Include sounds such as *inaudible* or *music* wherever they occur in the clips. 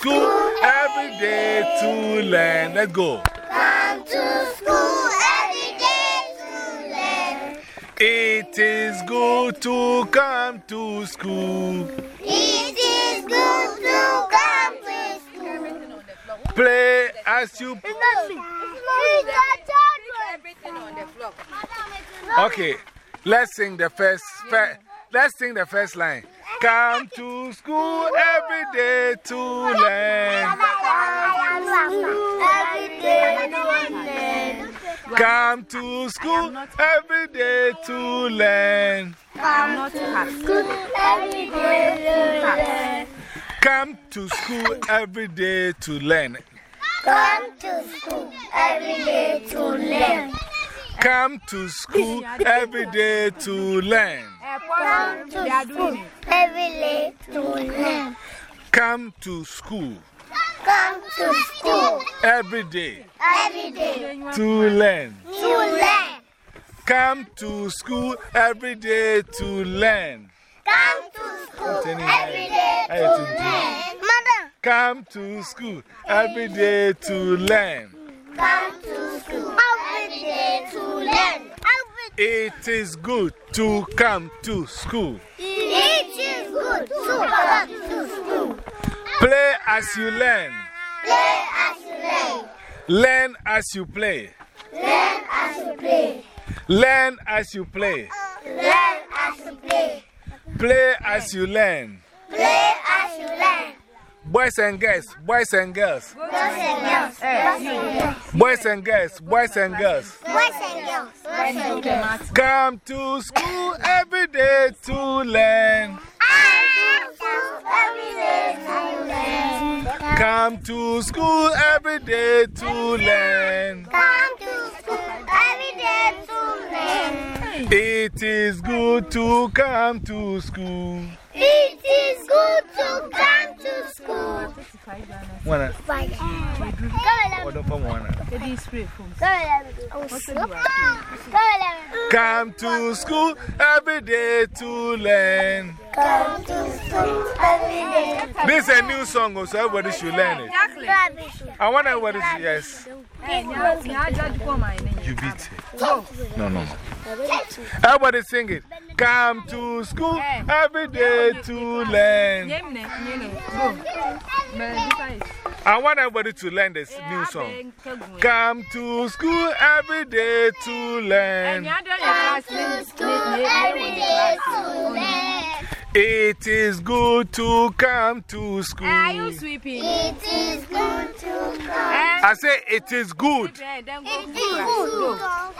school every day to learn. Let's go. Come to school every day to learn. It is good to come to school. It is good to come to school. Play as you. Okay, let's sing the first. fir- let's sing the first line. Come to school every day to learn. Every day to learn. Come to school every day to learn. Come to school every day to learn. Come to school every day to learn. Come to school every day to learn. Come to school every day to learn. Come to school every day to learn. Come to school Come to school every day every day to learn. to learn. Come to school every day to learn. Come to school every day to learn. Mother, Come to school every day to learn. come to school every day to learn. It is good to come to school. It is good to come to school. Play as you learn. Play as you learn. Learn as you play. Learn as you play. Learn as you play. Learn as you play. Play as you learn. Play as you learn. Boys and girls, boys and girls, Boys and girls. Eh. Boys and girls. boys and girls, boys and girls. Boys and girls. Boys and girls. Come to school every day to learn. Come to school every day to learn. Come to school every day to learn. It is good to come to school. It is good Wanna? Come What the fuck wanna? on, Come to school every day to learn. Come to school every day. This is a new song, so everybody should learn it. I want everybody to, yes. You beat it. No, no, no. Everybody sing it. Come to school every day to learn. I want everybody to learn this new song. Come to school every day to learn. Every day to learn. It is good to come to school. Are you sweeping? It is good to come. Eh? I say it is good. Eh? Then go It to is class.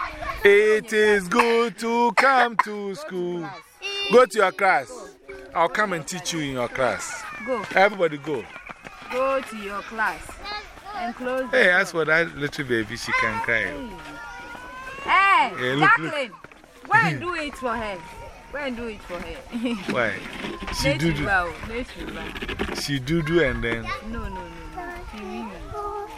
good. It is good to come to school. Go to your class. I'll come and teach you in your class. Go. Everybody go. Go to your class. And close the Hey, door. as for that little baby, she can eh? cry. Hey, Hey, look, look. Jacqueline. Go and do it for her. Go and do it for her. *laughs* Why? She do do. Natural, natural. She do do and then. No, no, no. no. She will.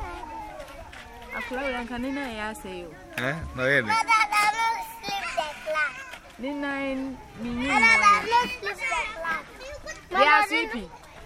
Akula yan kanina ya sayo. Eh? No, yeah. But I don't sleep the class. Nina in But I don't sleep the class. They are sleeping.